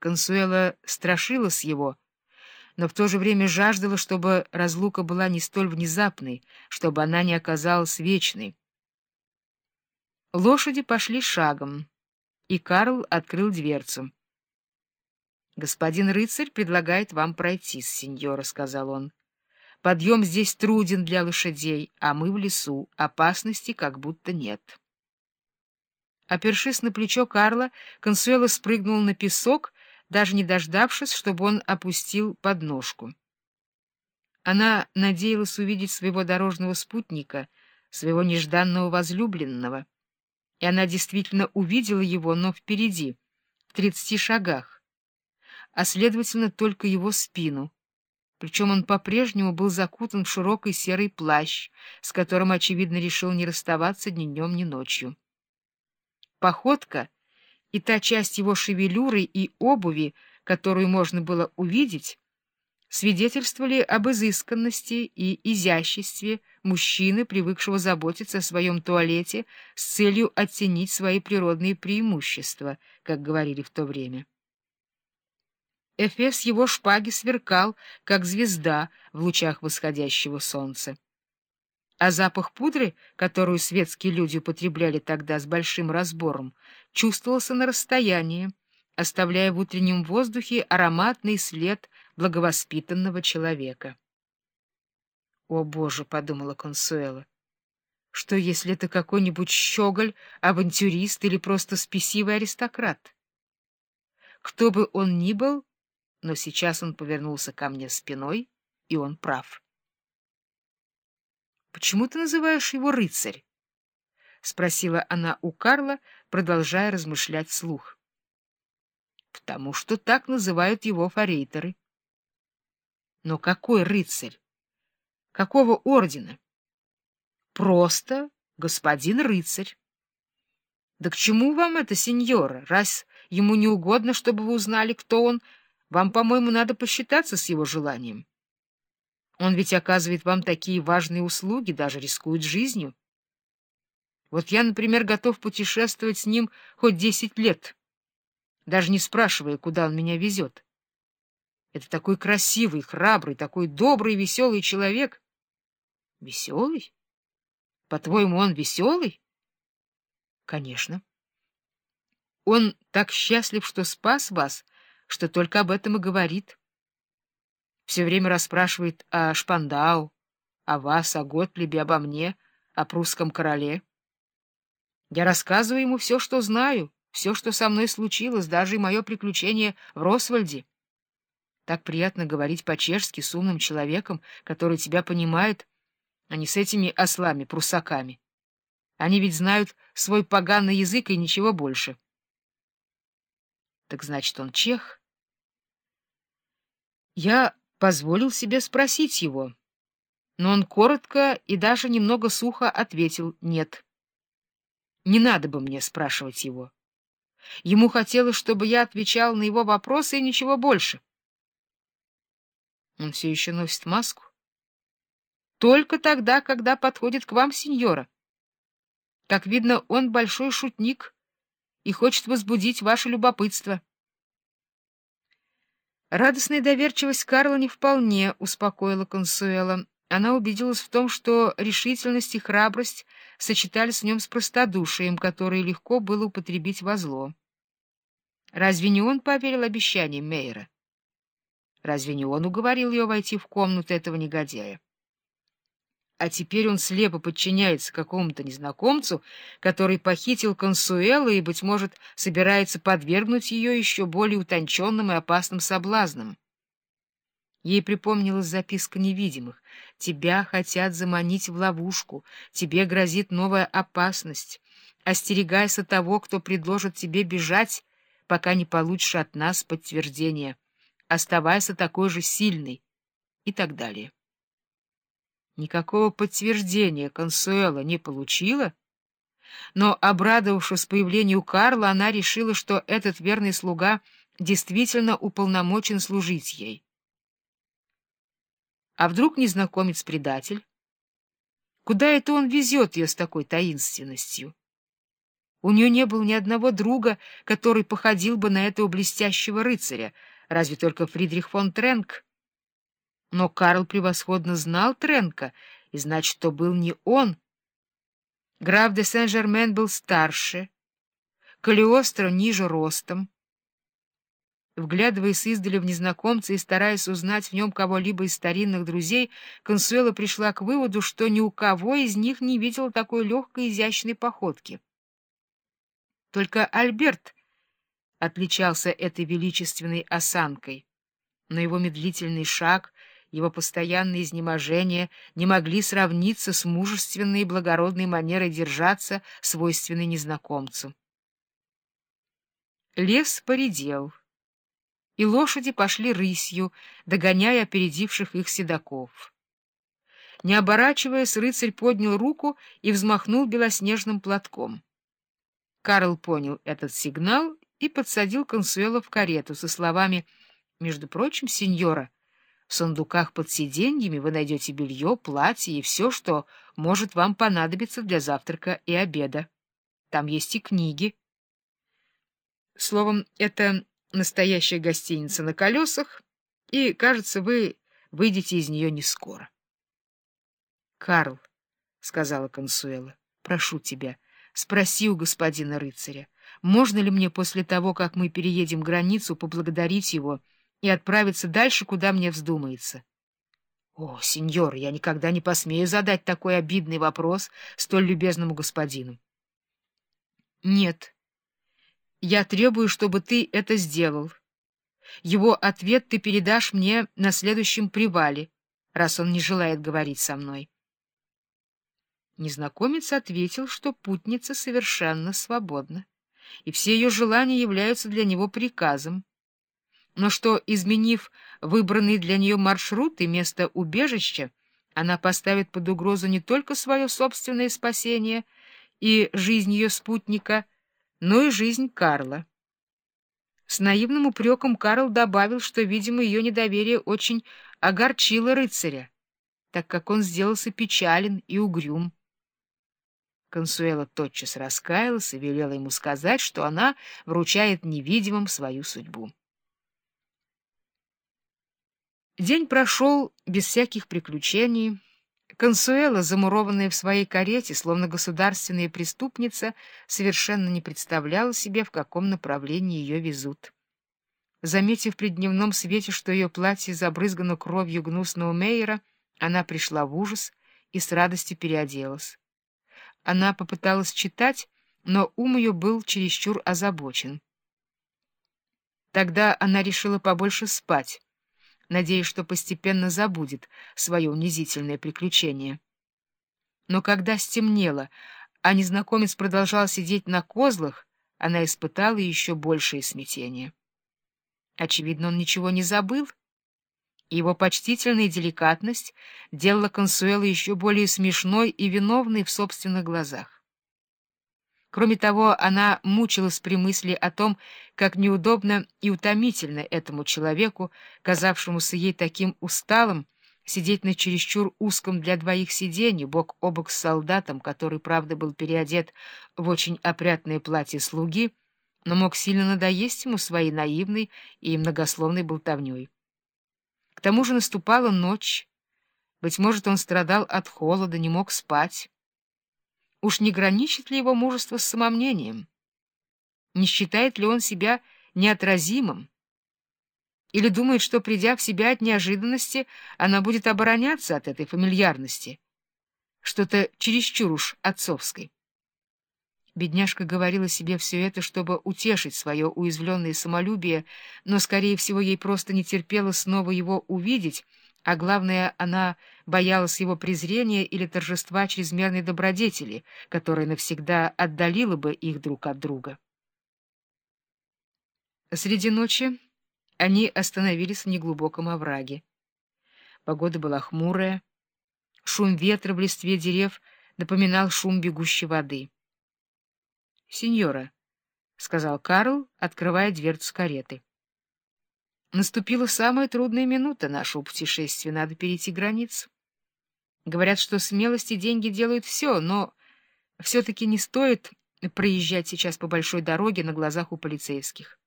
Консуэла страшилась его, но в то же время жаждала, чтобы разлука была не столь внезапной, чтобы она не оказалась вечной. Лошади пошли шагом, и Карл открыл дверцу. «Господин рыцарь предлагает вам пройти, сеньора», — сказал он. «Подъем здесь труден для лошадей, а мы в лесу, опасности как будто нет». Опершись на плечо Карла, Консуэла спрыгнул на песок, даже не дождавшись, чтобы он опустил подножку. Она надеялась увидеть своего дорожного спутника, своего нежданного возлюбленного. И она действительно увидела его, но впереди, в тридцати шагах, а, следовательно, только его спину. Причем он по-прежнему был закутан в широкий серый плащ, с которым, очевидно, решил не расставаться ни днем, ни ночью. Походка и та часть его шевелюры и обуви, которую можно было увидеть, свидетельствовали об изысканности и изяществе мужчины, привыкшего заботиться о своем туалете с целью оценить свои природные преимущества, как говорили в то время. Эфес его шпаги сверкал, как звезда в лучах восходящего солнца а запах пудры, которую светские люди употребляли тогда с большим разбором, чувствовался на расстоянии, оставляя в утреннем воздухе ароматный след благовоспитанного человека. «О, Боже!» — подумала Консуэла. «Что, если это какой-нибудь щеголь, авантюрист или просто спесивый аристократ?» Кто бы он ни был, но сейчас он повернулся ко мне спиной, и он прав. — Почему ты называешь его рыцарь? — спросила она у Карла, продолжая размышлять вслух. — Потому что так называют его форейтеры. — Но какой рыцарь? Какого ордена? — Просто господин рыцарь. — Да к чему вам это, сеньора? Раз ему не угодно, чтобы вы узнали, кто он, вам, по-моему, надо посчитаться с его желанием. Он ведь оказывает вам такие важные услуги, даже рискует жизнью. Вот я, например, готов путешествовать с ним хоть десять лет, даже не спрашивая, куда он меня везет. Это такой красивый, храбрый, такой добрый, веселый человек. Веселый? По-твоему, он веселый? Конечно. Он так счастлив, что спас вас, что только об этом и говорит все время расспрашивает о Шпандау, о вас, о Готлибе, обо мне, о прусском короле. Я рассказываю ему все, что знаю, все, что со мной случилось, даже и мое приключение в Росвальде. Так приятно говорить по-чешски с умным человеком, который тебя понимает, а не с этими ослами-прусаками. Они ведь знают свой поганый язык и ничего больше. Так значит, он чех? Я позволил себе спросить его, но он коротко и даже немного сухо ответил «нет». Не надо бы мне спрашивать его. Ему хотелось, чтобы я отвечал на его вопросы и ничего больше. Он все еще носит маску? Только тогда, когда подходит к вам, сеньора. Как видно, он большой шутник и хочет возбудить ваше любопытство. Радостная доверчивость Карла не вполне успокоила Консуэла. Она убедилась в том, что решительность и храбрость сочетались в нем с простодушием, которое легко было употребить во зло. Разве не он поверил обещаниям Мейера? Разве не он уговорил ее войти в комнату этого негодяя? А теперь он слепо подчиняется какому-то незнакомцу, который похитил Консуэлу и, быть может, собирается подвергнуть ее еще более утонченным и опасным соблазнам. Ей припомнилась записка невидимых. «Тебя хотят заманить в ловушку, тебе грозит новая опасность. Остерегайся того, кто предложит тебе бежать, пока не получишь от нас подтверждение. Оставайся такой же сильный» и так далее. Никакого подтверждения Консуэла не получила, но, обрадовавшись появлению Карла, она решила, что этот верный слуга действительно уполномочен служить ей. А вдруг незнакомец предатель? Куда это он везет ее с такой таинственностью? У нее не было ни одного друга, который походил бы на этого блестящего рыцаря, разве только Фридрих фон Тренк. Но Карл превосходно знал Тренка, и значит, то был не он. Граф де Сен-Жермен был старше, Калиостро ниже ростом. Вглядываясь издали в незнакомца и стараясь узнать в нем кого-либо из старинных друзей, Консуэла пришла к выводу, что ни у кого из них не видела такой легкой изящной походки. Только Альберт отличался этой величественной осанкой, но его медлительный шаг, его постоянное изнеможение не могли сравниться с мужественной и благородной манерой держаться, свойственной незнакомцу. Лес поредел, и лошади пошли рысью, догоняя опередивших их седаков. Не оборачиваясь, рыцарь поднял руку и взмахнул белоснежным платком. Карл понял этот сигнал и подсадил Консуэла в карету со словами «Между прочим, сеньора, в сундуках под сиденьями вы найдете белье, платье и все, что может вам понадобиться для завтрака и обеда. Там есть и книги». Словом, это настоящая гостиница на колесах, и, кажется, вы выйдете из нее не скоро. — Карл, — сказала Консуэла, — прошу тебя, — Спроси у господина рыцаря, можно ли мне после того, как мы переедем границу, поблагодарить его и отправиться дальше, куда мне вздумается. — О, сеньор, я никогда не посмею задать такой обидный вопрос столь любезному господину. — Нет, я требую, чтобы ты это сделал. Его ответ ты передашь мне на следующем привале, раз он не желает говорить со мной. Незнакомец ответил, что путница совершенно свободна, и все ее желания являются для него приказом, но что, изменив выбранный для нее маршрут и место убежища, она поставит под угрозу не только свое собственное спасение и жизнь ее спутника, но и жизнь Карла. С наивным упреком Карл добавил, что, видимо, ее недоверие очень огорчило рыцаря, так как он сделался печален и угрюм. Консуэла тотчас раскаялась и велела ему сказать, что она вручает невидимым свою судьбу. День прошел без всяких приключений. Консуэла, замурованная в своей карете, словно государственная преступница, совершенно не представляла себе, в каком направлении ее везут. Заметив при дневном свете, что ее платье забрызгано кровью гнусного Мейера, она пришла в ужас и с радостью переоделась. Она попыталась читать, но ум ее был чересчур озабочен. Тогда она решила побольше спать, надеясь, что постепенно забудет свое унизительное приключение. Но когда стемнело, а незнакомец продолжал сидеть на козлах, она испытала еще большее смятение. Очевидно, он ничего не забыл, его почтительная деликатность делала Консуэлу еще более смешной и виновной в собственных глазах. Кроме того, она мучилась при мысли о том, как неудобно и утомительно этому человеку, казавшемуся ей таким усталым, сидеть на чересчур узком для двоих сиденье, бок о бок с солдатом, который, правда, был переодет в очень опрятное платье слуги, но мог сильно надоесть ему своей наивной и многословной болтовней. К тому же наступала ночь. Быть может, он страдал от холода, не мог спать. Уж не граничит ли его мужество с самомнением? Не считает ли он себя неотразимым? Или думает, что, придя в себя от неожиданности, она будет обороняться от этой фамильярности? Что-то чересчур уж отцовской. Бедняжка говорила себе все это, чтобы утешить свое уязвленное самолюбие, но, скорее всего, ей просто не терпело снова его увидеть, а главное, она боялась его презрения или торжества чрезмерной добродетели, которая навсегда отдалила бы их друг от друга. Среди ночи они остановились в неглубоком овраге. Погода была хмурая, шум ветра в листве дерев напоминал шум бегущей воды. — Сеньора, — сказал Карл, открывая дверцу кареты. — Наступила самая трудная минута нашего путешествия, надо перейти границу. Говорят, что смелость и деньги делают все, но все-таки не стоит проезжать сейчас по большой дороге на глазах у полицейских.